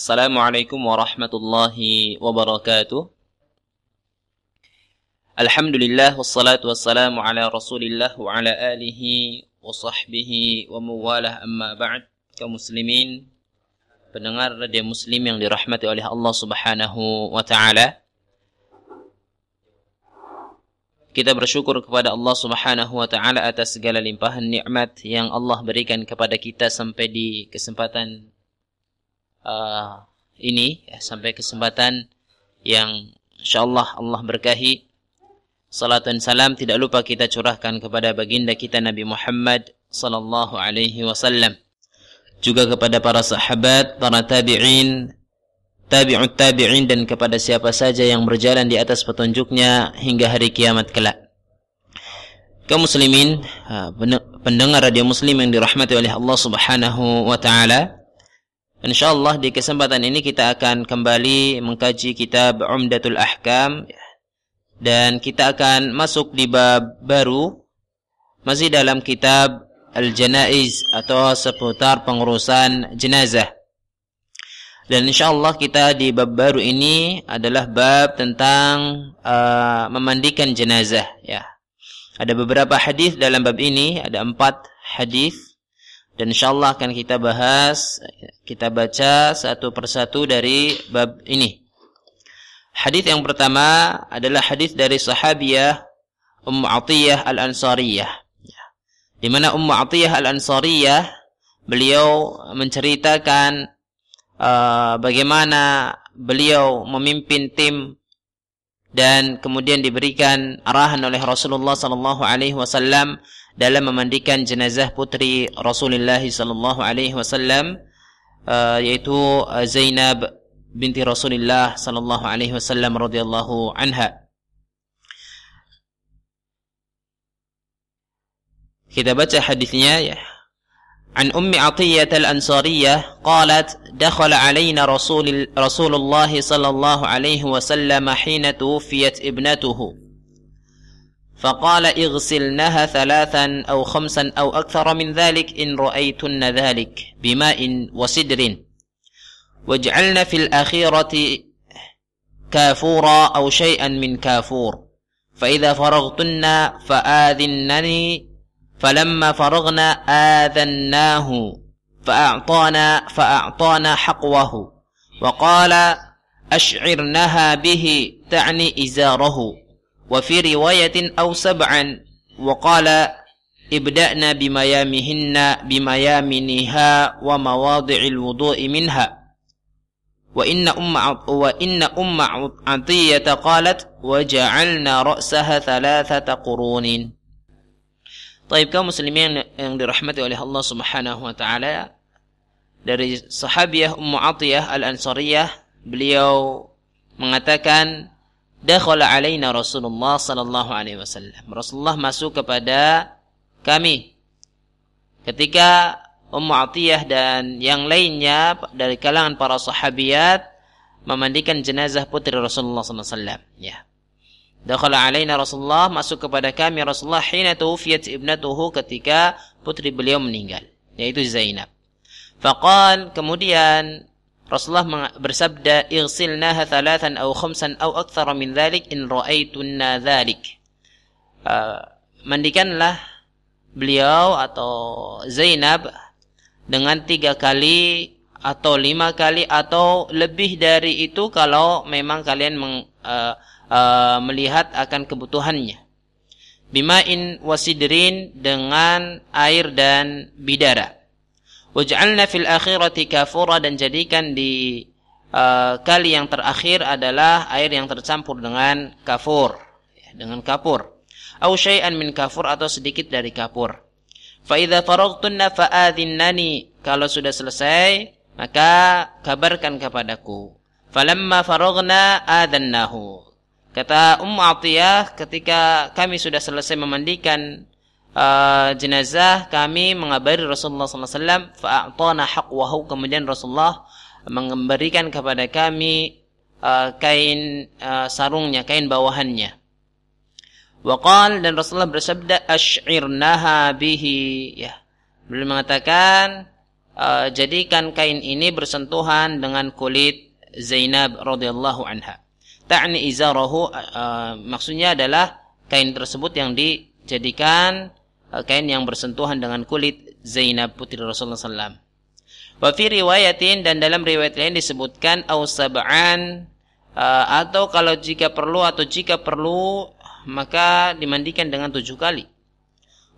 Assalamualaikum warahmatullahi wabarakatuh. Alhamdulillah wassalatu wassalamu ala alihi wa wa mawalah amma ba'd. Muslimin, pendengar radio muslim yang dirahmati oleh Allah Subhanahu wa taala. Kita bersyukur kepada Allah Subhanahu wa taala atas segala limpahan nikmat yang Allah berikan kepada kita sampai di kesempatan uh, ini ya, sampai kesempatan yang insyaallah Allah berkahi. Salat dan salam tidak lupa kita curahkan kepada baginda kita Nabi Muhammad sallallahu alaihi wasallam. Juga kepada para sahabat, para tabi'in, tabi'ut tabi'in dan kepada siapa saja yang berjalan di atas petunjuknya hingga hari kiamat kelak. Kaum muslimin, uh, pendengar radio muslim yang dirahmati oleh Allah Subhanahu wa taala, InsyaAllah di kesempatan ini kita akan kembali mengkaji kitab Umdatul Ahkam dan kita akan masuk di bab baru masih dalam kitab Al-Janaiz atau seputar pengurusan jenazah. Dan insyaallah kita di bab baru ini adalah bab tentang uh, memandikan jenazah ya. Ada beberapa hadis dalam bab ini, ada empat hadis dan insyaallah akan kita bahas, kita baca satu persatu dari bab ini. Hadis yang pertama adalah hadis dari sahabiyah Ummu Atiyah Al-Ansariyah. Di mana Ummu Atiyah Al-Ansariyah beliau menceritakan uh, bagaimana beliau memimpin tim dan kemudian diberikan arahan oleh Rasulullah sallallahu alaihi wasallam dalam memandikan jenazah putri Rasulullah sallallahu alaihi wasallam uh, yaitu uh, Zainab binti Rasulullah sallallahu alaihi wasallam radhiyallahu anha. Kita baca hadisnya ya. عن أم عطية الأنصارية قالت دخل علينا رسول رسول الله صلى الله عليه وسلم حين توفيت ابنته فقال اغسلنها ثلاثا أو خمسا أو أكثر من ذلك إن رأيتن ذلك بماء وسدر. واجعلن في الأخيرة كافورا أو شيئا من كافور. فإذا فرغتن فآذنني فلما فرغنا آذناه فأعطانا فأعطانا حقوه. وقال أشعرنها به تعني إزاره. وفي رواية أو سبعا وقال ابدأنا بميامهن بميامنها ومواضع الوضوء منها. وإن أم, وإن أم عطية قالت وجعلنا رأسها ثلاثة قرون. طيب كم مسلمين لرحمة الله الله سبحانه وتعالى dari sahabiah Ummu Atiyah Al-Ansariyah beliau mengatakan dakhala alaina Rasulullah sallallahu alaihi wasallam. Rasulullah masuk kepada kami ketika Ummu Atiyah dan yang lainnya dari kalangan para sahabiat memandikan jenazah putri Rasulullah sallallahu alaihi wasallam. Ya. Dakhala alaina Rasulullah masuk kepada kami Rasulullah hina tuwfiyat ibnatuhu ketika putri beliau meninggal yaitu Zainab. Faqal kemudian Rasulullah bersabda, "Ighsilnaha thalathan aw khamsan aw akthara min dhalik in ra'aitunna dhalik." Uh, mandikanlah beliau atau Zainab dengan tiga kali atau lima kali atau lebih dari itu kalau memang kalian meng, uh, uh, melihat akan kebutuhannya. Bima'in wasidrin dengan air dan bidara. Waj'alna fil akhirati kafura dan jadikan di uh, kali yang terakhir adalah air yang tercampur dengan kafur, ya, dengan kapur. Au syai'an min kafur atau sedikit dari kapur. Fa idza faraghtunna fa'adhinnani. Kalau sudah selesai, maka kabarkan kepadaku. Falamma faraghna adannahu. Kata Ummu Atiyah ketika kami sudah selesai memandikan uh, jenazah kami mengabari Rasulullah SAW fa'atana haqwahu. Kemudian Rasulullah memberikan kepada kami uh, kain uh, sarungnya kain bawahannya. Waqal dan Rasulullah bersabda asy'irnaha bihi. Ya. Beliau mengatakan uh, jadikan kain ini bersentuhan dengan kulit Zainab radhiyallahu anha. Ta'ni izarahu uh, maksudnya adalah kain tersebut yang dijadikan kain yang bersentuhan dengan kulit Zainab putri Rasulullah SAW. Wa fi riwayatin dan dalam riwayat lain disebutkan au sab'an uh, atau kalau jika perlu atau jika perlu maka dimandikan dengan tujuh kali.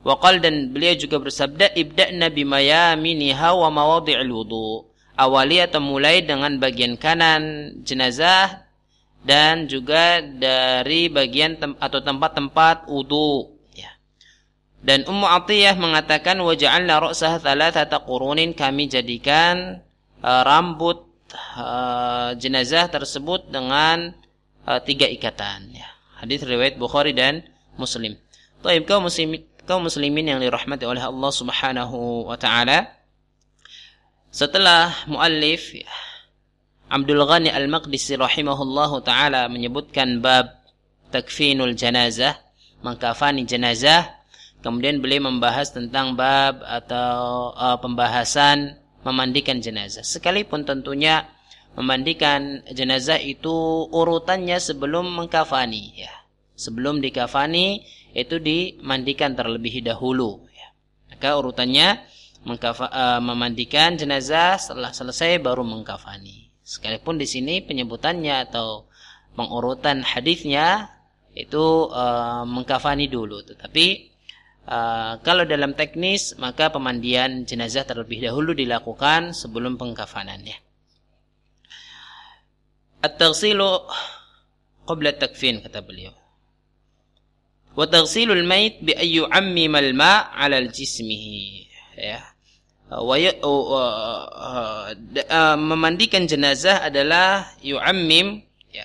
Waqal dan beliau juga bersabda ibda'na bimayaminiha wa mawadhi'il wudu. Awali atau mulai dengan bagian kanan jenazah dan juga dari bagian tem atau tempat-tempat wudu. Ya. Dan Ummu Atiyah mengatakan waja'alna ra'saha thalathata qurunin kami jadikan uh, rambut uh, jenazah tersebut dengan uh, tiga ikatan. Ya. Hadis riwayat Bukhari dan Muslim. Taib kaum muslimin kaum muslimin yang dirahmati oleh Allah Subhanahu wa taala. Setelah muallif Abdul Ghani Al-Maqdisi rahimahullahu taala menyebutkan bab takfinul janazah, mengkafani jenazah, kemudian beliau membahas tentang bab atau uh, pembahasan memandikan jenazah. Sekalipun tentunya memandikan jenazah itu urutannya sebelum mengkafani ya. Sebelum dikafani itu dimandikan terlebih dahulu. Ya. Maka urutannya mengkafa, uh, memandikan jenazah setelah selesai baru mengkafani. Sekalipun di sini penyebutannya atau pengurutan hadisnya itu uh, mengkafani dulu, tetapi uh, kalau dalam teknis maka pemandian jenazah terlebih dahulu dilakukan sebelum pengkafanannya. At-taghsilu qabla takfin kata beliau. Wa taghsilul mait bi ayyu yu'ammima al-ma' 'ala jismihi. Ya. Wa uh, uh, memandikan jenazah adalah yu'ammim ya.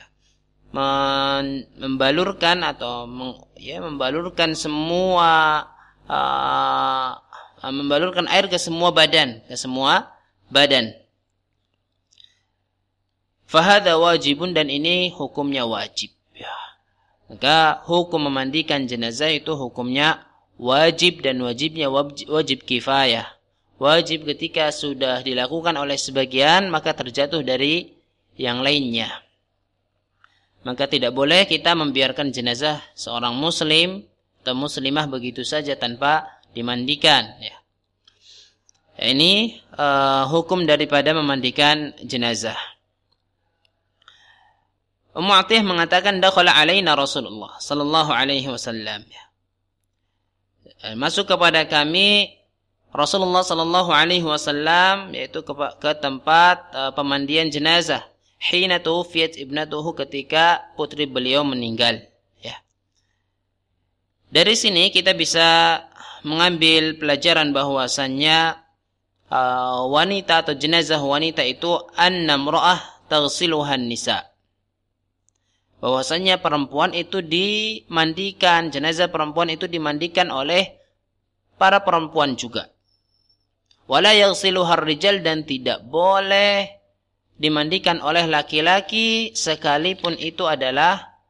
membalurkan atau ya membalurkan semua uh, membalurkan air ke semua badan, ke semua badan. Fahada wajibun dan ini hukumnya wajib. Maka hukum memandikan jenazah itu hukumnya wajib dan wajibnya wajib, wajib kifayah. Wajib ketika sudah dilakukan oleh sebagian maka terjatuh dari yang lainnya. Maka tidak boleh kita membiarkan jenazah seorang muslim atau muslimah begitu saja tanpa dimandikan ya. Ini uh, hukum daripada memandikan jenazah. Ummu Atiyah mengatakan dakhala alaina Rasulullah sallallahu alaihi wasallam. Eh, masuk kepada kami Rasulullah sallallahu alaihi wasallam yaitu ke, ke tempat uh, pemandian jenazah hina tuwfiyat ibnatuhu ketika putri beliau meninggal ya. Dari sini kita bisa mengambil pelajaran bahwasannya uh, wanita atau jenazah wanita itu annamra'ah taghsiluhan nisa' bahwasanya perempuan itu dimandikan, jenazah perempuan itu dimandikan oleh para perempuan juga. Wala yaghsiluhar rijal dan tidak boleh dimandikan oleh laki-laki sekalipun itu adalah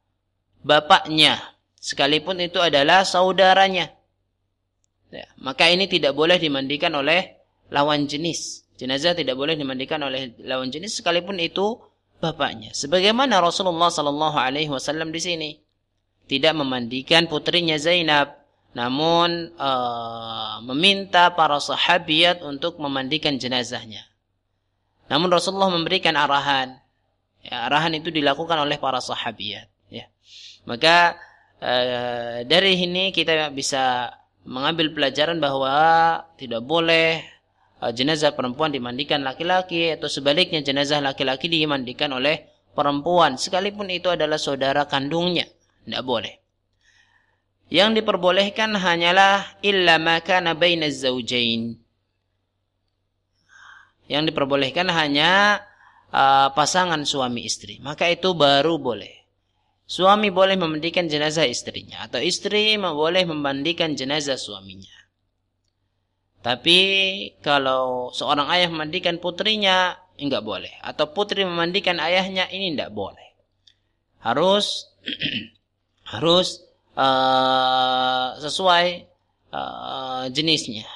bapaknya, sekalipun itu adalah saudaranya. Ya, maka ini tidak boleh dimandikan oleh lawan jenis. Jenazah tidak boleh dimandikan oleh lawan jenis sekalipun itu bapaknya. Sebagaimana Rasulullah Sallallahu Alaihi Wasallam di sini tidak memandikan putrinya Zainab, namun uh, meminta para sahabiat untuk memandikan jenazahnya. Namun Rasulullah memberikan arahan. Ya, arahan itu dilakukan oleh para sahabiat. Ya. Maka uh, dari ini kita bisa mengambil pelajaran bahwa tidak boleh Uh, jenazah perempuan dimandikan laki-laki atau sebaliknya jenazah laki-laki dimandikan oleh perempuan sekalipun itu adalah saudara kandungnya tidak boleh yang diperbolehkan hanyalah illa maka bainaz zaujain yang diperbolehkan hanya uh, pasangan suami istri maka itu baru boleh suami boleh memandikan jenazah istrinya atau istri boleh memandikan jenazah suaminya tapi kalau seorang ayah memandikan putrinya, enggak boleh. Atau putri memandikan ayahnya, ini enggak boleh. Harus harus uh, sesuai uh, jenisnya,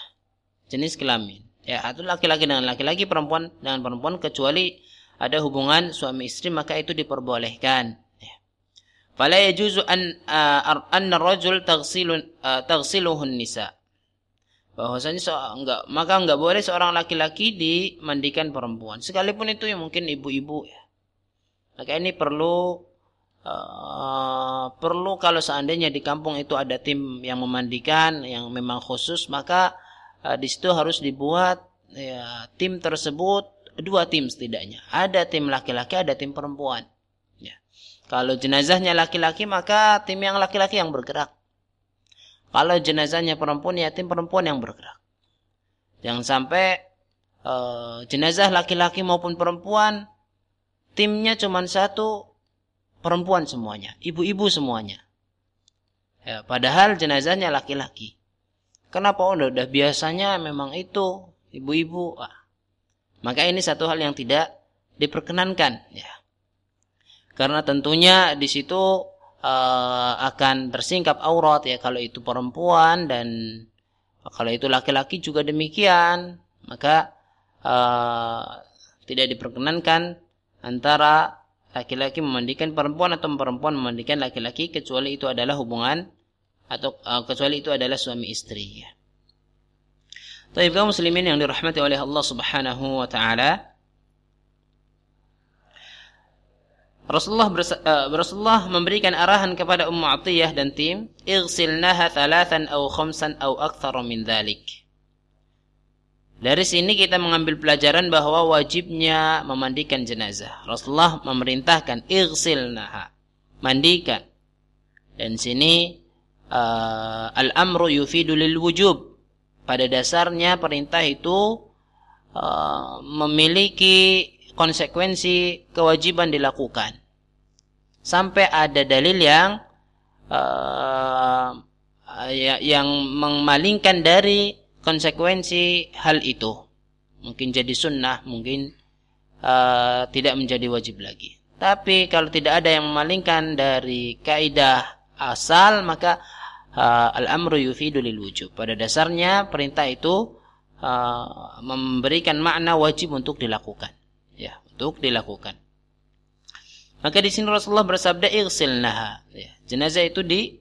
jenis kelamin. Ya, atau laki-laki dengan laki-laki, perempuan dengan perempuan kecuali ada hubungan suami istri maka itu diperbolehkan. Ya. Fala yajuzu an uh, anna rajul taghsilun uh, nisa. Bahwasanya so, enggak maka enggak boleh seorang laki-laki dimandikan perempuan. Sekalipun itu yang mungkin ibu-ibu ya. Maka ini perlu uh, perlu kalau seandainya di kampung itu ada tim yang memandikan yang memang khusus maka uh, di situ harus dibuat ya, tim tersebut dua tim setidaknya. Ada tim laki-laki, ada tim perempuan. Ya. Kalau jenazahnya laki-laki maka tim yang laki-laki yang bergerak. Kalau jenazahnya perempuan ya tim perempuan yang bergerak. Jangan sampai uh, jenazah laki-laki maupun perempuan timnya cuma satu perempuan semuanya, ibu-ibu semuanya. Ya, padahal jenazahnya laki-laki. Kenapa? Oh, udah, biasanya memang itu ibu-ibu. Maka ini satu hal yang tidak diperkenankan ya. Karena tentunya di situ uh, akan tersingkap aurat ya kalau itu perempuan dan kalau itu laki-laki juga demikian. Maka uh, tidak diperkenankan antara laki-laki memandikan perempuan atau perempuan memandikan laki-laki kecuali itu adalah hubungan atau uh, kecuali itu adalah suami istri ya. Tapi kaum muslimin yang dirahmati oleh Allah Subhanahu wa taala Rasulullah uh, Rasulullah memberikan arahan kepada Ummu Atiyah dan tim, "Ighsilnaha thalathan aw khamsan aw akthar min dhalik." Dari sini kita mengambil pelajaran bahwa wajibnya memandikan jenazah. Rasulullah memerintahkan ighsilnaha, mandikan. Dan sini uh, al-amru yufidu lil wujub. Pada dasarnya perintah itu uh, memiliki konsekuensi kewajiban dilakukan. Sampai ada dalil yang uh, yang memalingkan dari konsekuensi hal itu. Mungkin jadi sunnah, mungkin uh, tidak menjadi wajib lagi. Tapi kalau tidak ada yang memalingkan dari kaidah asal maka al-amru yufidu lil wujub. Pada dasarnya perintah itu uh, memberikan makna wajib untuk dilakukan. Ya, untuk dilakukan. Maka di sini Rasulullah bersabda igsilnaha. Ya, jenazah itu di,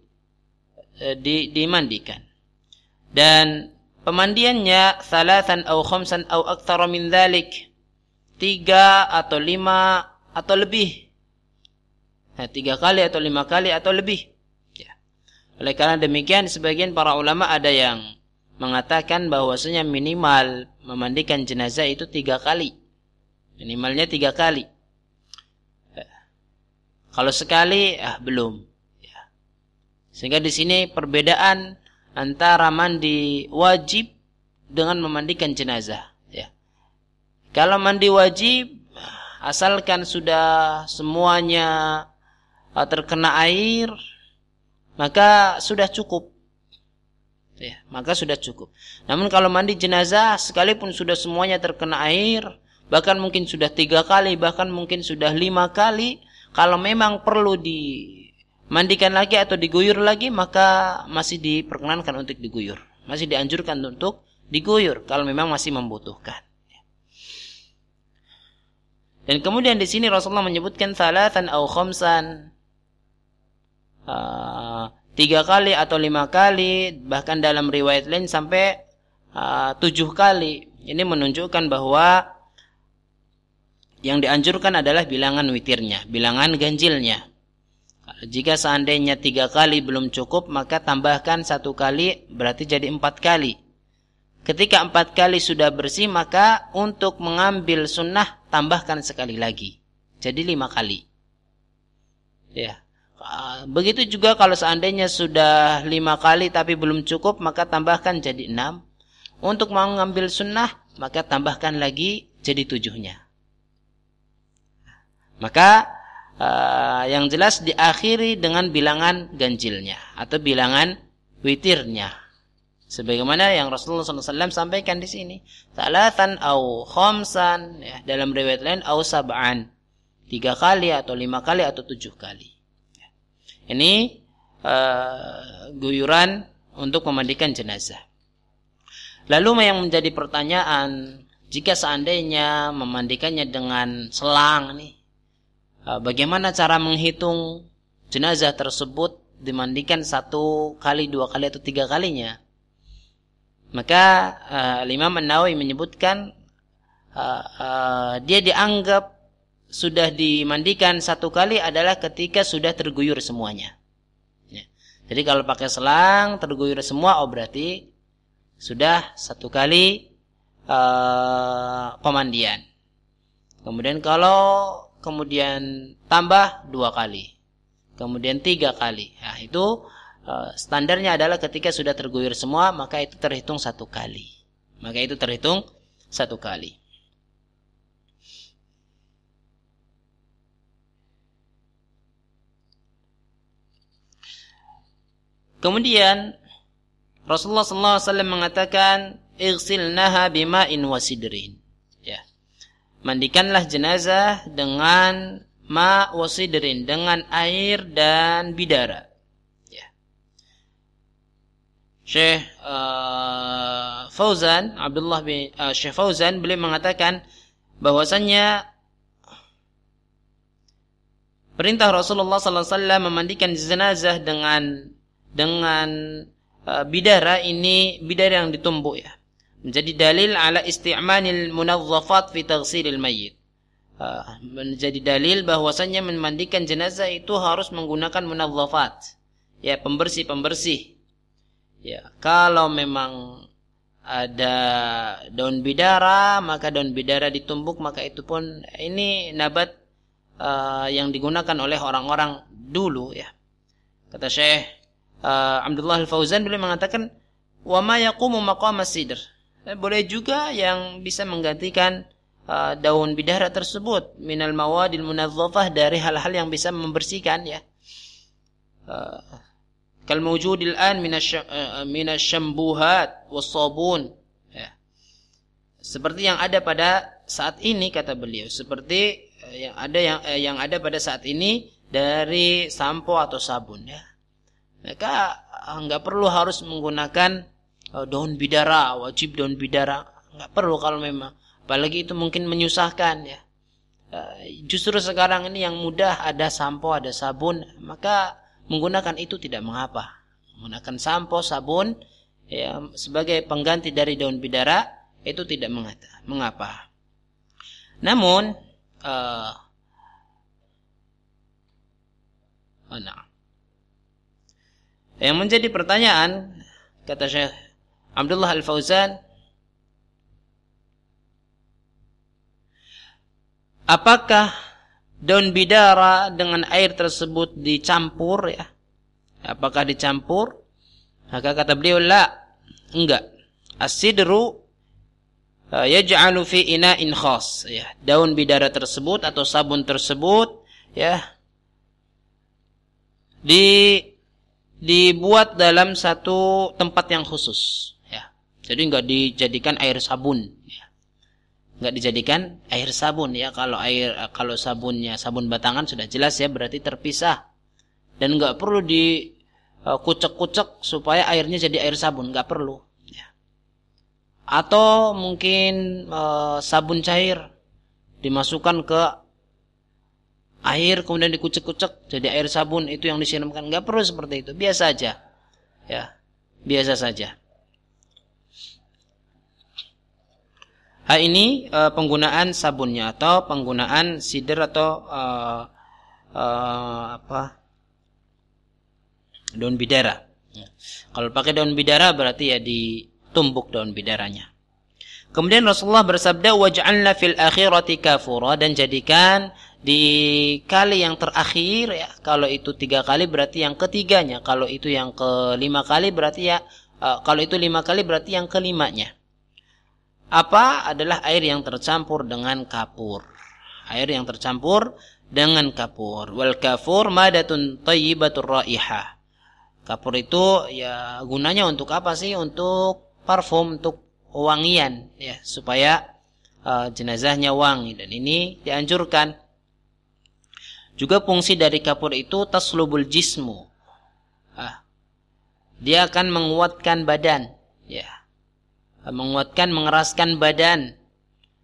uh, di dimandikan. Dan pemandiannya salatan au khamsan au aktsara min dzalik. Tiga atau lima atau lebih. Nah, tiga kali atau lima kali atau lebih. Oleh karena demikian sebagian para ulama ada yang mengatakan bahwasanya minimal memandikan jenazah itu tiga kali. Minimalnya tiga kali. Kalau sekali, ah belum. Ya. Sehingga di sini perbedaan antara mandi wajib dengan memandikan jenazah. Ya. Kalau mandi wajib, asalkan sudah semuanya ah, terkena air, maka sudah cukup. Ya, maka sudah cukup. Namun kalau mandi jenazah sekalipun sudah semuanya terkena air, bahkan mungkin sudah tiga kali, bahkan mungkin sudah lima kali, kalau memang perlu dimandikan lagi atau diguyur lagi, maka masih diperkenankan untuk diguyur. Masih dianjurkan untuk diguyur kalau memang masih membutuhkan. Dan kemudian di sini Rasulullah menyebutkan salatan au khamsan uh, tiga kali atau lima kali bahkan dalam riwayat lain sampai uh, tujuh kali. Ini menunjukkan bahwa yang dianjurkan adalah bilangan witirnya bilangan ganjilnya. Jika seandainya tiga kali belum cukup maka tambahkan satu kali berarti jadi empat kali. Ketika empat kali sudah bersih maka untuk mengambil sunnah tambahkan sekali lagi. Jadi lima kali. Ya begitu juga kalau seandainya sudah lima kali tapi belum cukup maka tambahkan jadi enam. Untuk mengambil sunnah maka tambahkan lagi jadi tujuhnya. Maka uh, yang jelas diakhiri dengan bilangan ganjilnya atau bilangan witirnya. Sebagaimana yang Rasulullah SAW sampaikan di sini. Salatan au khamsan. Ya, dalam riwayat lain au sab'an. Tiga kali atau lima kali atau tujuh kali. Ini uh, guyuran untuk memandikan jenazah. Lalu yang menjadi pertanyaan, jika seandainya memandikannya dengan selang nih, eh, bagaimana cara menghitung jenazah tersebut dimandikan satu kali, dua kali atau tiga kalinya? Maka uh, Imam An-Nawawi menyebutkan uh, uh, dia dianggap sudah dimandikan satu kali adalah ketika sudah terguyur semuanya. Ya. Jadi kalau pakai selang terguyur semua, oh berarti sudah satu kali uh, pemandian. Kemudian kalau kemudian tambah dua kali, kemudian tiga kali. Nah, itu uh, standarnya adalah ketika sudah terguyur semua, maka itu terhitung satu kali. Maka itu terhitung satu kali. Kemudian Rasulullah SAW mengatakan igsilnaha bima'in wasidrin. Ya. Mandikanlah jenazah dengan ma wasidrin dengan air dan bidara. Ya. Syekh uh, Fauzan Abdullah bin uh, Syekh Fauzan beliau mengatakan bahwasannya perintah Rasulullah SAW memandikan jenazah dengan dengan uh, bidara ini bidara yang ditumbuk ya. Menjadi dalil ala isti'manil munazzafat fi taghsilil mayyit. Uh, menjadi dalil bahwasanya memandikan jenazah itu harus menggunakan munazzafat. Ya pembersih-pembersih. Ya kalau memang ada daun bidara maka daun bidara ditumbuk maka itu pun ini nabat uh, yang digunakan oleh orang-orang dulu ya. Kata Syekh uh, Abdullah Al-Fauzan beliau mengatakan wa ma yaqumu sidr. Eh, boleh juga yang bisa menggantikan uh, daun bidara tersebut minal mawadil munazzafah dari hal-hal yang bisa membersihkan ya. Uh, kal mawjudil an minasyambuhat was-sabun ya. Seperti yang ada pada saat ini kata beliau, seperti yang ada yang yang ada pada saat ini dari sampo atau sabun ya maka ah, nggak perlu harus menggunakan uh, daun bidara wajib daun bidara. Nggak perlu kalau memang. Apalagi itu mungkin menyusahkan ya. Uh, justru sekarang ini yang mudah ada sampo ada sabun. Maka menggunakan itu tidak mengapa. Menggunakan sampo sabun ya, sebagai pengganti dari daun bidara itu tidak mengapa. Namun uh, oh, nah. Yang menjadi pertanyaan kata Syekh Abdullah Al-Fauzan Apakah daun bidara dengan air tersebut dicampur ya? Apakah dicampur? Maka kata beliau la, enggak. Asidru uh, yaj'alu fi ina'in khas ya. Daun bidara tersebut atau sabun tersebut ya di dibuat dalam satu tempat yang khusus ya jadi nggak dijadikan air sabun ya. nggak dijadikan air sabun ya kalau air kalau sabunnya sabun batangan sudah jelas ya berarti terpisah dan nggak perlu di uh, kucek-kucek supaya airnya jadi air sabun nggak perlu ya. atau mungkin uh, sabun cair dimasukkan ke air kemudian dikucek-kucek jadi air sabun itu yang disiramkan nggak perlu seperti itu biasa aja ya biasa saja Hal ini e, penggunaan sabunnya atau penggunaan sider atau e, e, apa daun bidara. Ya. Kalau pakai daun bidara berarti ya ditumbuk daun bidaranya. Kemudian Rasulullah bersabda waj'alna fil akhirati kafura dan jadikan di kali yang terakhir ya kalau itu tiga kali berarti yang ketiganya. Kalau itu yang kelima kali berarti ya uh, kalau itu lima kali berarti yang kelimanya. Apa? Adalah air yang tercampur dengan kapur. Air yang tercampur dengan kapur. Wal kafur madatun tayyibatur raihah kapur itu ya gunanya untuk apa sih? Untuk parfum untuk wangian ya supaya uh, jenazahnya wangi. Dan ini dianjurkan juga fungsi dari kapur itu taslubul jismu. Ah. Dia akan menguatkan badan, ya. menguatkan mengeraskan badan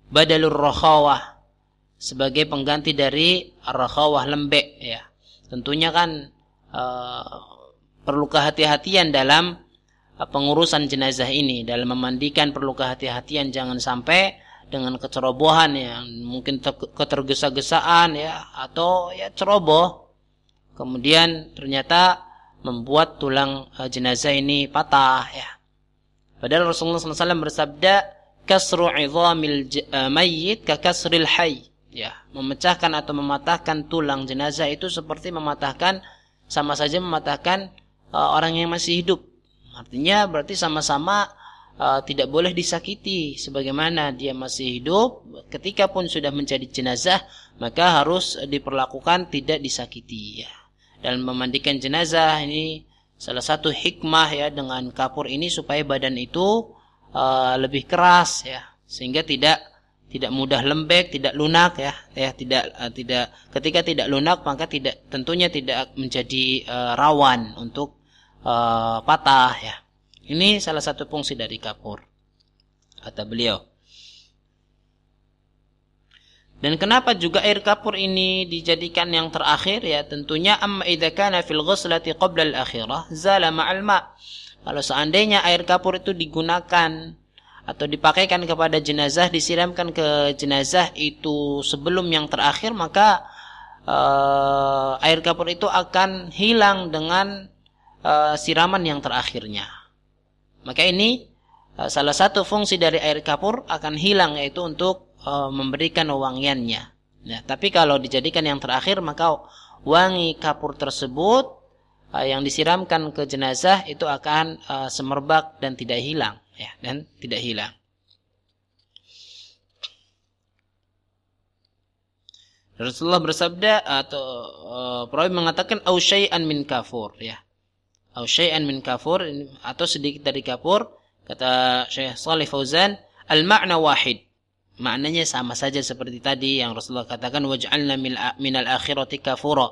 badalur rakhawah sebagai pengganti dari rakhawah lembek ya tentunya kan uh, perlu kehati-hatian dalam pengurusan jenazah ini dalam memandikan perlu kehati-hatian jangan sampai dengan kecerobohan yang mungkin ketergesa-gesaan ya atau ya ceroboh. Kemudian ternyata membuat tulang uh, jenazah ini patah ya. Padahal Rasulullah SAW bersabda kasru idhamil uh, mayyit ka kasril hayy ya memecahkan atau mematahkan tulang jenazah itu seperti mematahkan sama saja mematahkan uh, orang yang masih hidup. Artinya berarti sama-sama uh, tidak boleh disakiti sebagaimana dia masih hidup. Ketika pun sudah menjadi jenazah maka harus diperlakukan tidak disakiti ya. Dan memandikan jenazah ini salah satu hikmah ya dengan kapur ini supaya badan itu uh, lebih keras ya. Sehingga tidak tidak mudah lembek, tidak lunak ya, ya tidak uh, tidak ketika tidak lunak maka tidak tentunya tidak menjadi uh, rawan untuk uh, patah ya. Ini salah satu fungsi dari kapur. Kata beliau. Dan kenapa juga air kapur ini dijadikan yang terakhir ya? Tentunya amma idza kana fil ghuslati qabla al-akhirah zala ma'al ma. Kalau seandainya air kapur itu digunakan atau dipakaikan kepada jenazah disiramkan ke jenazah itu sebelum yang terakhir maka uh, air kapur itu akan hilang dengan uh, siraman yang terakhirnya. Maka ini uh, salah satu fungsi dari air kapur akan hilang yaitu untuk uh, memberikan wangiannya. Nah, tapi kalau dijadikan yang terakhir maka wangi kapur tersebut uh, yang disiramkan ke jenazah itu akan semerbak dan tidak hilang ya dan tidak hilang. Rasulullah bersabda atau uh, mengatakan au syai'an min kafur ya au syai'an min kafur atau sedikit dari kafur kata Syekh Salih Fauzan al makna wahid. Maknanya sama saja seperti tadi yang Rasulullah katakan waj'alna min al akhirati kafura.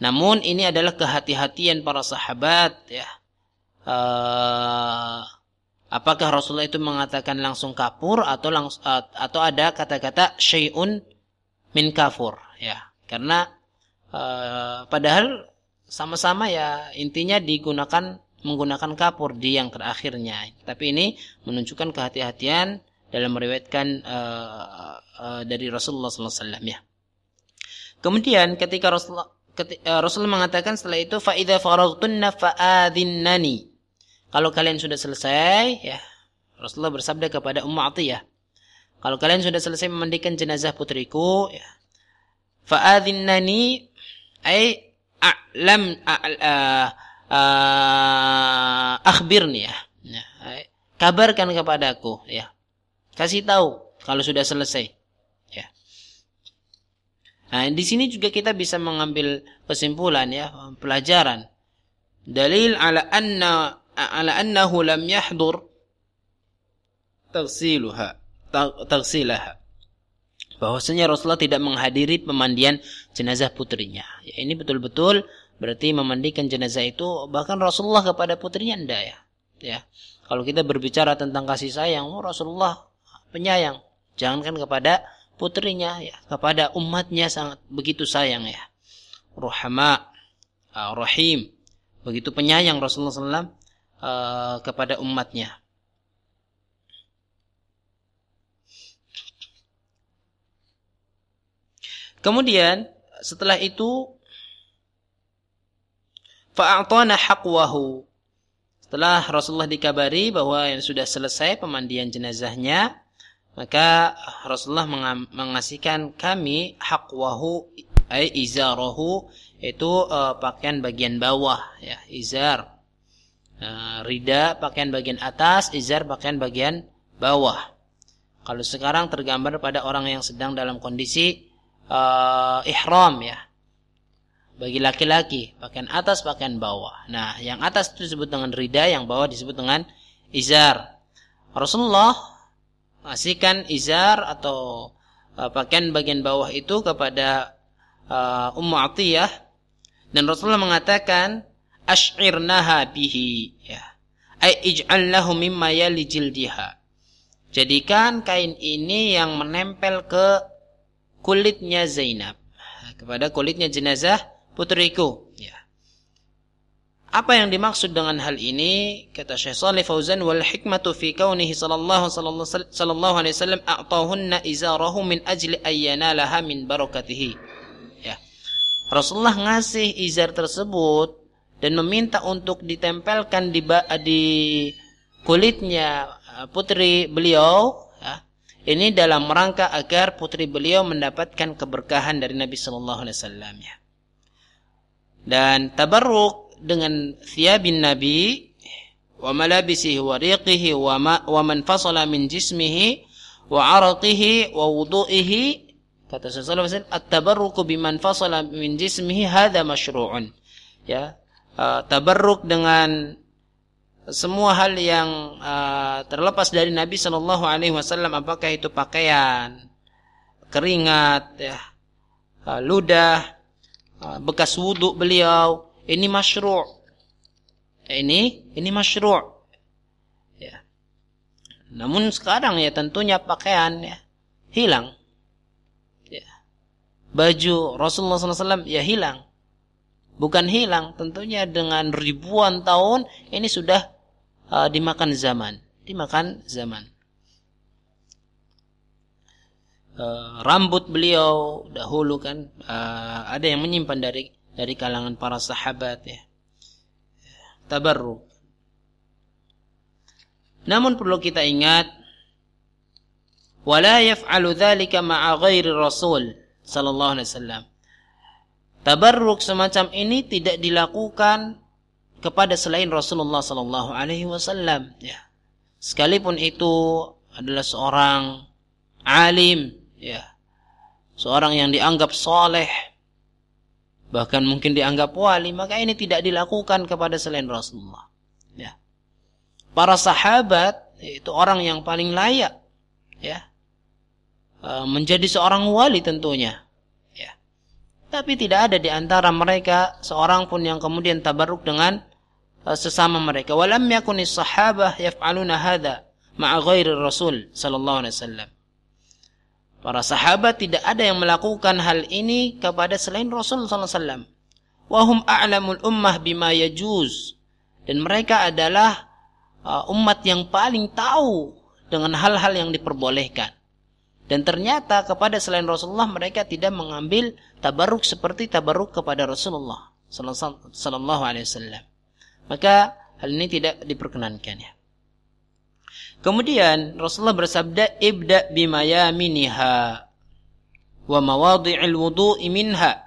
Namun ini adalah kehati-hatian para sahabat ya. Uh, apakah Rasulullah itu mengatakan langsung kafur atau langs uh, atau ada kata-kata syai'un min kafur ya. Karena uh, padahal sama-sama ya intinya digunakan menggunakan kapur di yang terakhirnya. Tapi ini menunjukkan kehati-hatian dalam meriwayatkan uh, uh, dari Rasulullah SAW ya. Kemudian ketika Rasulullah ketika, uh, Rasulullah mengatakan setelah itu faida faragtunna faadinnani. Kalau kalian sudah selesai ya Rasulullah bersabda kepada Ummu Atiyah. Kalau kalian sudah selesai memandikan jenazah putriku ya faadinnani ay a'lam akhbirni ya. ya. Kabarkan kepadaku ya. Kasih tahu kalau sudah selesai. Ya. Nah, di sini juga kita bisa mengambil kesimpulan ya, pelajaran. Dalil ala anna ala annahu lam yahdur taghsiluha taghsilaha bahwasanya Rasulullah tidak menghadiri pemandian jenazah putrinya. Ya, ini betul-betul berarti memandikan jenazah itu bahkan Rasulullah kepada putrinya ndak ya. Ya. Kalau kita berbicara tentang kasih sayang, oh, Rasulullah penyayang. Jangankan kepada putrinya ya, kepada umatnya sangat begitu sayang ya. Rahama, uh, rahim, begitu penyayang Rasulullah SAW uh, kepada umatnya. Kemudian setelah itu fa'atana haqwahu. Setelah Rasulullah dikabari bahwa yang sudah selesai pemandian jenazahnya, maka Rasulullah mengasihkan kami haqwahu ay izarahu itu uh, pakaian bagian bawah ya, izar. Uh, rida pakaian bagian atas, izar pakaian bagian bawah. Kalau sekarang tergambar pada orang yang sedang dalam kondisi uh, ihram ya. Bagi laki-laki, pakaian atas, pakaian bawah. Nah, yang atas itu disebut dengan rida, yang bawah disebut dengan izar. Rasulullah masihkan izar atau uh, pakaian bagian bawah itu kepada uh, Ummu Atiyah dan Rasulullah mengatakan asy'irnaha bihi ya. ay ij'al mimma yali jadikan kain ini yang menempel ke kulitnya Zainab kepada kulitnya jenazah putriku ya apa yang dimaksud dengan hal ini? Kata Syekh Salih Fauzan wal hikmatu fi kaunihi sallallahu sallallahu alaihi wasallam a'tahunna izarahu min ajli ayyanalaha min barakatihi. Ya. Rasulullah ngasih izar tersebut dan meminta untuk ditempelkan di di kulitnya uh, putri beliau. Ini dalam rangka agar putri beliau mendapatkan keberkahan dari Nabi sallallahu alaihi wasallam ya. Dan tabarruk dengan thiyabin Nabi wa malabisihi wa riqihi wa, ma, wa man fasala min jismihi wa araqihi wa wudu'ihi kata Rasulullah SAW at-tabarruku biman fasala min jismihi hadha masyru'un ya uh, tabarruk dengan semua hal yang uh, terlepas dari Nabi Shallallahu Alaihi Wasallam apakah itu pakaian keringat ya uh, ludah uh, bekas wudhu beliau ini masyru' ini ini masyru' ya. Namun sekarang ya tentunya pakaian ya hilang. Ya. Baju Rasulullah SAW ya hilang. Bukan hilang tentunya dengan ribuan tahun ini sudah uh, dimakan zaman dimakan zaman uh, rambut beliau dahulu kan uh, ada yang menyimpan dari dari kalangan para sahabat ya. Tabarruk. Namun perlu kita ingat wala yaf'alu dzalika ma'a ghairi rasul sallallahu alaihi wasallam. Tabarruk semacam ini tidak dilakukan kepada selain Rasulullah sallallahu alaihi wasallam ya. Sekalipun itu adalah seorang alim ya. Seorang yang dianggap soleh bahkan mungkin dianggap wali, maka ini tidak dilakukan kepada selain Rasulullah. Ya. Para sahabat itu orang yang paling layak ya e, menjadi seorang wali tentunya. Ya. Tapi tidak ada di antara mereka seorang pun yang kemudian tabarruk dengan sesama mereka. Walam yakunis sahabah yaf'aluna hadha ma'a ghairi Rasul sallallahu alaihi wasallam. Para sahabat tidak ada yang melakukan hal ini kepada selain Rasul sallallahu alaihi wasallam. Wahum a'lamul ummah bima yajuz. Dan mereka adalah uh, umat yang paling tahu dengan hal-hal yang diperbolehkan. Dan ternyata kepada selain Rasulullah mereka tidak mengambil tabarruk seperti tabarruk kepada Rasulullah sallallahu alaihi wasallam. Maka hal ini tidak diperkenankan ya. Kemudian Rasulullah bersabda ibda bimayaminiha wa mawadhi'il wudu'i minha.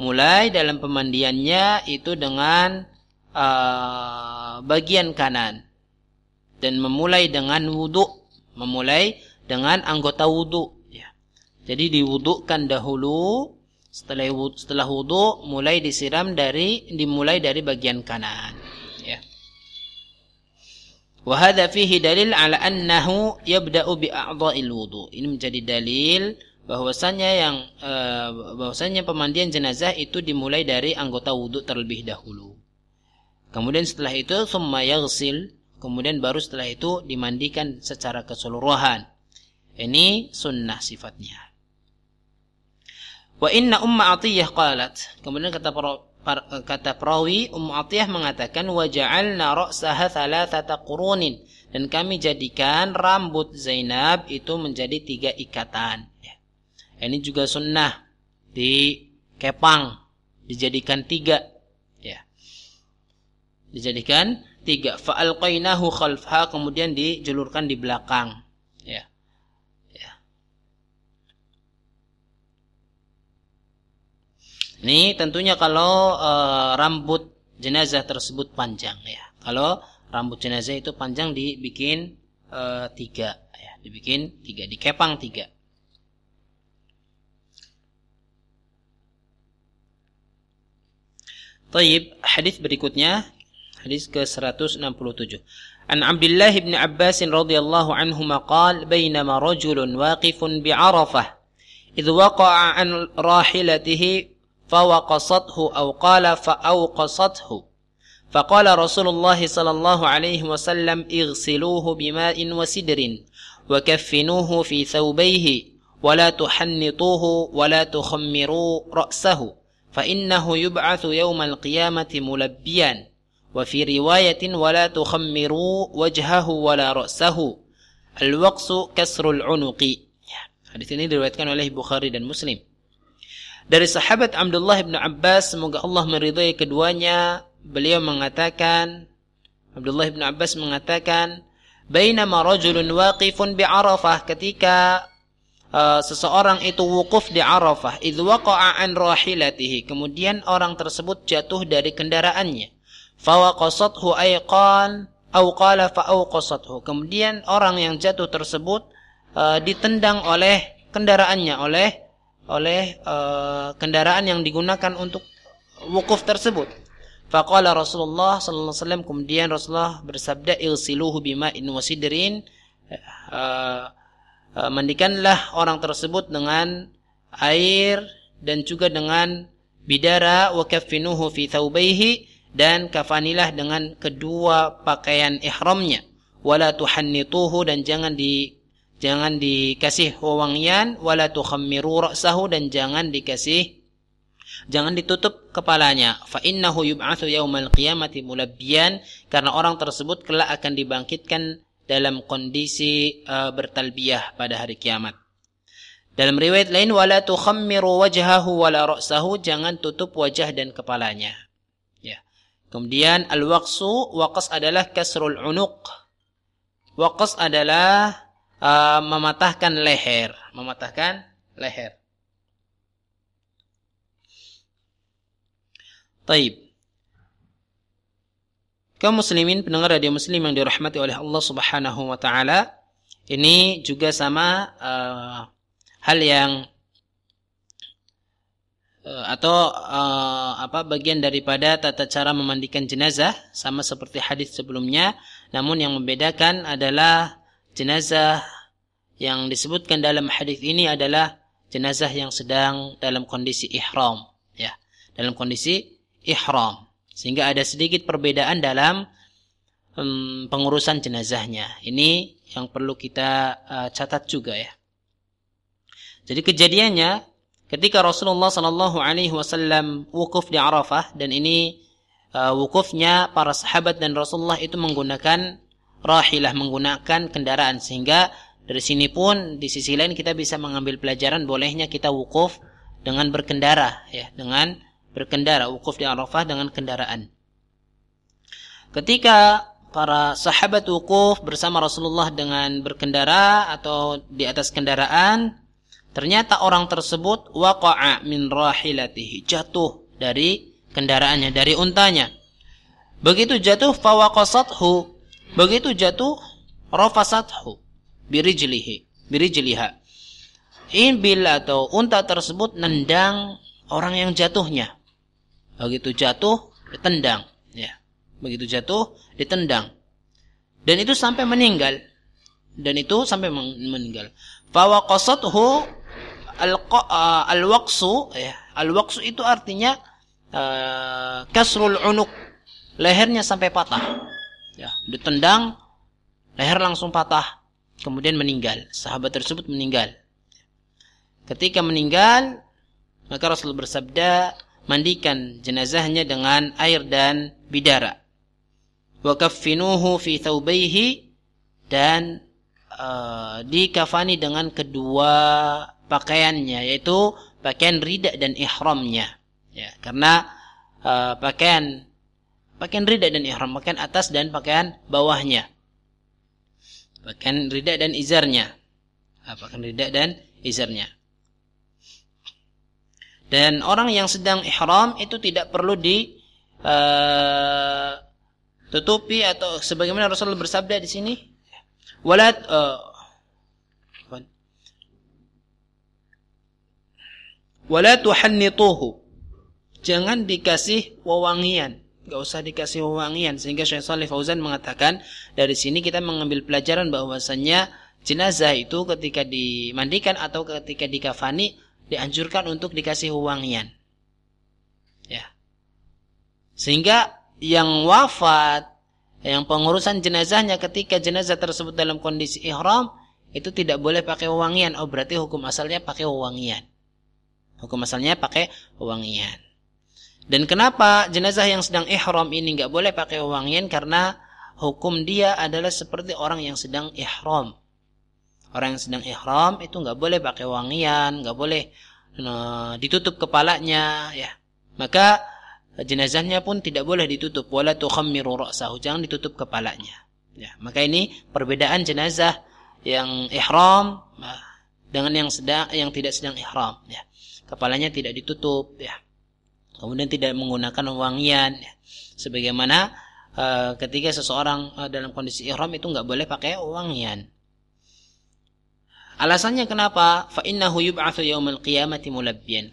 Mulai dalam pemandiannya itu dengan uh, bagian kanan dan memulai dengan wudu, memulai dengan anggota wudu ya. Jadi diwudukkan dahulu setelah wudu, setelah wudu mulai disiram dari dimulai dari bagian kanan. Wahada fihi dalil ala annahu yabda'u bi a'dha'il wudu. Ini menjadi dalil bahwasanya yang uh, bahwasanya pemandian jenazah itu dimulai dari anggota wudu terlebih dahulu. Kemudian setelah itu summa yaghsil, kemudian baru setelah itu dimandikan secara keseluruhan. Ini sunnah sifatnya. Wa inna umma atiyah qalat. Kemudian kata para kata perawi Ummu Atiyah mengatakan wa ja'alna ra'saha thalathata qurunin dan kami jadikan rambut Zainab itu menjadi tiga ikatan. Ya. Ini juga sunnah di kepang dijadikan tiga ya. Dijadikan tiga fa'alqainahu khalfha kemudian dijulurkan di belakang ya. Ini tentunya kalau e, rambut jenazah tersebut panjang ya. Kalau rambut jenazah itu panjang dibikin e, tiga ya, dibikin tiga, dikepang tiga. Taib, hadis berikutnya hadis ke-167. An Abdullah bin Abbas radhiyallahu anhu qala bainama rajulun waqifun bi'arafah idh waqa'a an rahilatihi فوقصته أو قال فأوقصته. فقال رسول الله صلى الله عليه وسلم اغسلوه بماء وسدر وكفنوه في ثوبيه ولا تحنطوه ولا تخمروا رأسه فإنه يبعث يوم القيامة ملبيا. وفي رواية ولا تخمروا وجهه ولا رأسه. الوقص كسر العنق. Hadis ini diriwayatkan oleh Bukhari dan Muslim. Dari sahabat Abdullah bin Abbas, semoga Allah meridhai keduanya, beliau mengatakan, Abdullah bin Abbas mengatakan, Bainama rajulun waqifun bi Arafah ketika uh, seseorang itu wukuf di Arafah, idh waqa'a an rahilatihi. Kemudian orang tersebut jatuh dari kendaraannya. Fawaqasathu ayqan aw qala fa'awqasathu. Kemudian orang yang jatuh tersebut uh, ditendang oleh kendaraannya oleh oleh uh, kendaraan yang digunakan untuk wukuf tersebut. Faqala Rasulullah sallallahu alaihi wasallam kemudian Rasulullah bersabda ilsiluhu bima'in wasidrin uh, uh, mandikanlah orang tersebut dengan air dan juga dengan bidara wa kaffinuhu fi thawbaihi dan kafanilah dengan kedua pakaian ihramnya wala tuhannituhu dan jangan di jangan dikasih wewangian wala tukhammiru ra'sahu dan jangan dikasih jangan ditutup kepalanya. Fa innahu yub'atsu yaumal qiyamati mulabbiyan karena orang tersebut kelak akan dibangkitkan dalam kondisi uh, bertalbiyah pada hari kiamat. Dalam riwayat lain wala tukhammiru wajhahu wala ra'sahu jangan tutup wajah dan kepalanya. Ya. Kemudian al-waqsu waqas adalah kasrul unuq. Waqas adalah uh, mematahkan leher, mematahkan leher. Taib. Kaum muslimin pendengar radio muslim yang dirahmati oleh Allah Subhanahu wa taala, ini juga sama uh, hal yang uh, atau uh, apa bagian daripada tata cara memandikan jenazah sama seperti hadis sebelumnya, namun yang membedakan adalah jenazah yang disebutkan dalam hadis ini adalah jenazah yang sedang dalam kondisi ihram ya. Dalam kondisi ihram. Sehingga ada sedikit perbedaan dalam um, pengurusan jenazahnya. Ini yang perlu kita uh, catat juga ya. Jadi kejadiannya ketika Rasulullah Shallallahu Alaihi Wasallam wukuf di Arafah dan ini uh, wukufnya para sahabat dan Rasulullah itu menggunakan rahilah menggunakan kendaraan. Sehingga dari sini pun di sisi lain kita bisa mengambil pelajaran bolehnya kita wukuf dengan berkendara ya dengan berkendara wukuf di Arafah dengan kendaraan. Ketika para sahabat wukuf bersama Rasulullah dengan berkendara atau di atas kendaraan ternyata orang tersebut waqa'a min rahilatihi jatuh dari kendaraannya dari untanya. Begitu jatuh fawaqasathu Begitu jatuh, rafasathu birijlihi, birijliha. Inbil atau unta tersebut nendang orang yang jatuhnya. Begitu jatuh, ditendang. Ya. Begitu jatuh, ditendang. Dan itu sampai meninggal. Dan itu sampai meninggal. Fawaqasathu al-waqsu ya. Al-waqsu itu artinya uh, kasrul unuk. Lehernya sampai patah ya ditendang leher langsung patah kemudian meninggal. Sahabat tersebut meninggal. Ketika meninggal maka Rasul bersabda mandikan jenazahnya dengan air dan bidara. Wa kaffinuhu fi thawbayhi dan uh, dikafani dengan kedua pakaiannya yaitu pakaian rida dan ihramnya. Ya karena uh, pakaian pakaian rida dan ihram, pakaian atas dan pakaian bawahnya. Pakaian rida dan izarnya. Ah, pakaian rida dan izarnya. Dan orang yang sedang ihram itu tidak perlu di uh, tutupi atau sebagaimana Rasulullah bersabda di sini. Walat uh, wala tuhannituhu. Jangan dikasih wewangian Gak usah dikasih wangian sehingga Syekh Salih Fauzan mengatakan dari sini kita mengambil pelajaran bahwasanya jenazah itu ketika dimandikan atau ketika dikafani dianjurkan untuk dikasih wangian. Ya. Sehingga yang wafat yang pengurusan jenazahnya ketika jenazah tersebut dalam kondisi ihram itu tidak boleh pakai wangian. Oh berarti hukum asalnya pakai wangian. Hukum asalnya pakai wangian. Dan kenapa jenazah yang sedang ihram ini nggak boleh pakai wangian? Karena hukum dia adalah seperti orang yang sedang ihram. Orang yang sedang ihram itu nggak boleh pakai wangian, nggak boleh nah, ditutup kepalanya, ya. Maka jenazahnya pun tidak boleh ditutup wala tukhammiru ra'sahu jangan ditutup kepalanya ya maka ini perbedaan jenazah yang ihram ah, dengan yang sedang yang tidak sedang ihram ya kepalanya tidak ditutup ya kemudian tidak menggunakan wangian sebagaimana uh, ketika seseorang uh, dalam kondisi ihram itu nggak boleh pakai wangian Alasannya kenapa? Fa innahu yub'atsu yaumal qiyamati.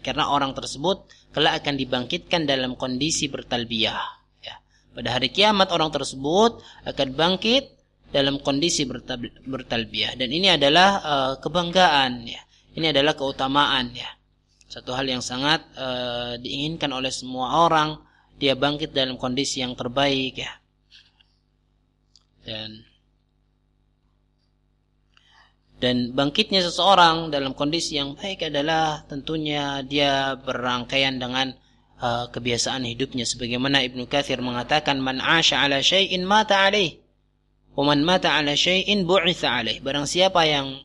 Karena orang tersebut kelak akan dibangkitkan dalam kondisi bertalbiyah. Ya. Pada hari kiamat orang tersebut akan bangkit dalam kondisi bertalbiyah dan ini adalah uh, kebanggaan ya. Ini adalah keutamaan ya. Satu hal yang sangat uh, diinginkan oleh semua orang dia bangkit dalam kondisi yang terbaik ya. Dan dan bangkitnya seseorang dalam kondisi yang baik adalah tentunya dia berangkaian dengan uh, kebiasaan hidupnya sebagaimana Ibnu Katsir mengatakan man 'asha 'ala syai'in mata 'alaih wa man mata 'ala syai'in bu'itsa 'alaih barang siapa yang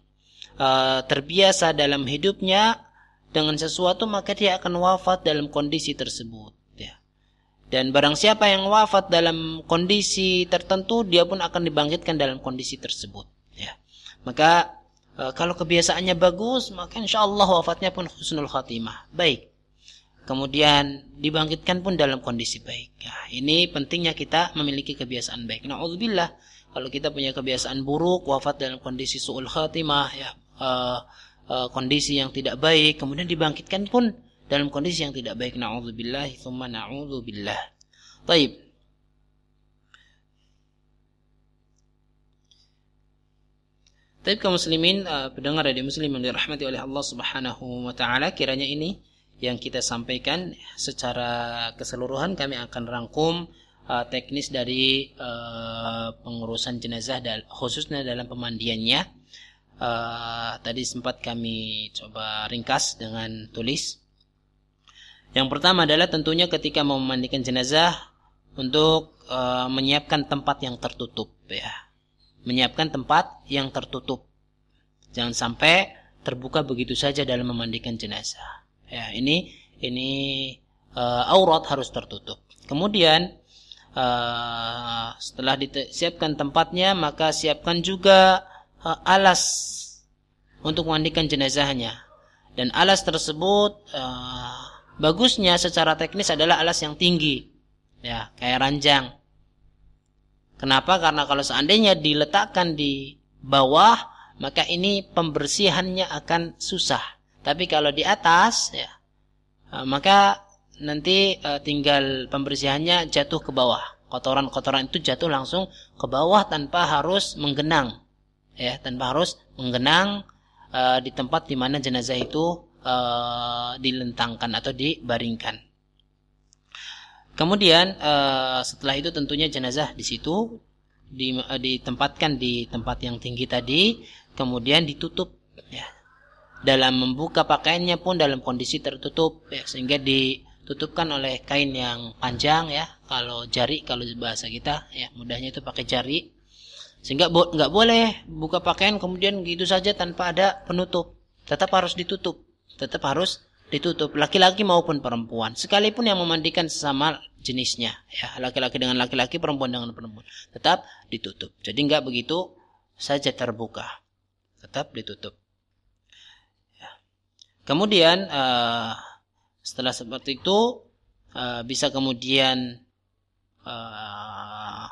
uh, terbiasa dalam hidupnya dengan sesuatu maka dia akan wafat dalam kondisi tersebut ya. dan barang siapa yang wafat dalam kondisi tertentu dia pun akan dibangkitkan dalam kondisi tersebut ya maka Eh, kalau kebiasaannya bagus, maka insya Allah wafatnya pun husnul khatimah. Baik. Kemudian dibangkitkan pun dalam kondisi baik. Nah, ini pentingnya kita memiliki kebiasaan baik. Nauzubillah kalau kita punya kebiasaan buruk, wafat dalam kondisi suul khatimah, ya, uh, uh, kondisi yang tidak baik, kemudian dibangkitkan pun dalam kondisi yang tidak baik. Nauzubillah, tsumma naudzubillah. Baik. Tapi kaum muslimin uh, pendengar dari muslim yang dirahmati oleh Allah Subhanahu wa taala kiranya ini yang kita sampaikan secara keseluruhan kami akan rangkum uh, teknis dari uh, pengurusan jenazah dan khususnya dalam pemandiannya. Uh, tadi sempat kami coba ringkas dengan tulis. Yang pertama adalah tentunya ketika mau memandikan jenazah untuk uh, menyiapkan tempat yang tertutup ya menyiapkan tempat yang tertutup. Jangan sampai terbuka begitu saja dalam memandikan jenazah. Ya, ini ini uh, aurat harus tertutup. Kemudian uh, setelah disiapkan tempatnya, maka siapkan juga uh, alas untuk memandikan jenazahnya. Dan alas tersebut uh, bagusnya secara teknis adalah alas yang tinggi. Ya, kayak ranjang Kenapa? Karena kalau seandainya diletakkan di bawah, maka ini pembersihannya akan susah. Tapi kalau di atas, ya, eh, maka nanti uh, tinggal pembersihannya jatuh ke bawah. Kotoran-kotoran itu jatuh langsung ke bawah tanpa harus menggenang, ya, tanpa harus menggenang uh, di tempat di mana jenazah itu uh, dilentangkan atau dibaringkan. Kemudian uh, setelah itu tentunya jenazah di situ di, uh, ditempatkan di tempat yang tinggi tadi, kemudian ditutup ya. Dalam membuka pakaiannya pun dalam kondisi tertutup ya, sehingga ditutupkan oleh kain yang panjang ya. Kalau jari kalau bahasa kita ya mudahnya itu pakai jari. Sehingga nggak boleh buka pakaian kemudian gitu saja tanpa ada penutup. Tetap harus ditutup. Tetap harus ditutup laki-laki maupun perempuan sekalipun yang memandikan sesama jenisnya ya laki-laki dengan laki-laki perempuan dengan perempuan tetap ditutup jadi nggak begitu saja terbuka tetap ditutup ya. kemudian uh, setelah seperti itu uh, bisa kemudian uh,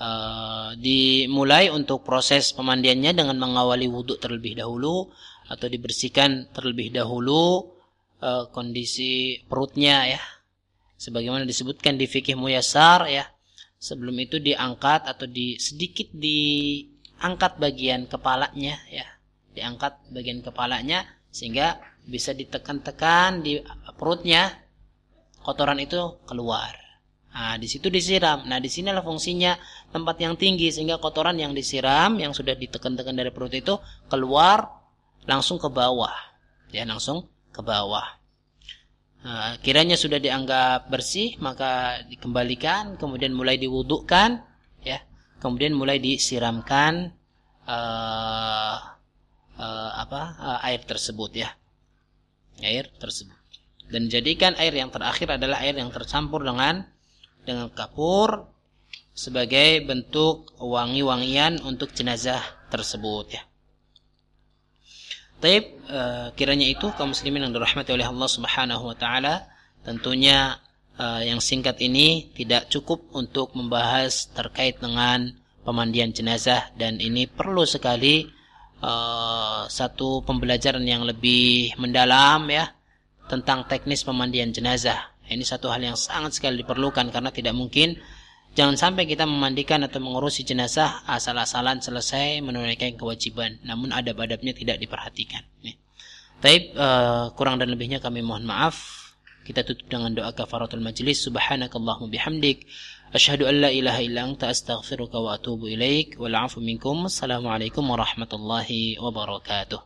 uh, dimulai untuk proses pemandiannya dengan mengawali wudhu terlebih dahulu atau dibersihkan terlebih dahulu uh, kondisi perutnya ya. Sebagaimana disebutkan di fikih muyasar ya sebelum itu diangkat atau di sedikit diangkat bagian kepalanya ya. Diangkat bagian kepalanya sehingga bisa ditekan-tekan di perutnya. Kotoran itu keluar Nah, di situ disiram. Nah, di sinilah fungsinya tempat yang tinggi sehingga kotoran yang disiram yang sudah ditekan-tekan dari perut itu keluar langsung ke bawah. Ya, langsung ke bawah. Nah, kiranya sudah dianggap bersih, maka dikembalikan, kemudian mulai diwudukkan, ya, kemudian mulai disiramkan uh, uh, apa uh, air tersebut, ya, air tersebut. Dan jadikan air yang terakhir adalah air yang tercampur dengan dengan kapur sebagai bentuk wangi-wangian untuk jenazah tersebut ya. Taib e, kiranya itu kaum muslimin yang dirahmati oleh Allah Subhanahu wa taala tentunya e, yang singkat ini tidak cukup untuk membahas terkait dengan pemandian jenazah dan ini perlu sekali e, satu pembelajaran yang lebih mendalam ya tentang teknis pemandian jenazah ini satu hal yang sangat sekali diperlukan karena tidak mungkin jangan sampai kita memandikan atau mengurusi jenazah asal-asalan selesai menunaikan kewajiban namun adab-adabnya tidak diperhatikan. Taib uh, kurang dan lebihnya kami mohon maaf. Kita tutup dengan doa kafaratul majlis. Subhanakallahumma bihamdik asyhadu an la ilaha illa anta astaghfiruka wa atubu ilaik wal afu minkum. Assalamualaikum warahmatullahi wabarakatuh.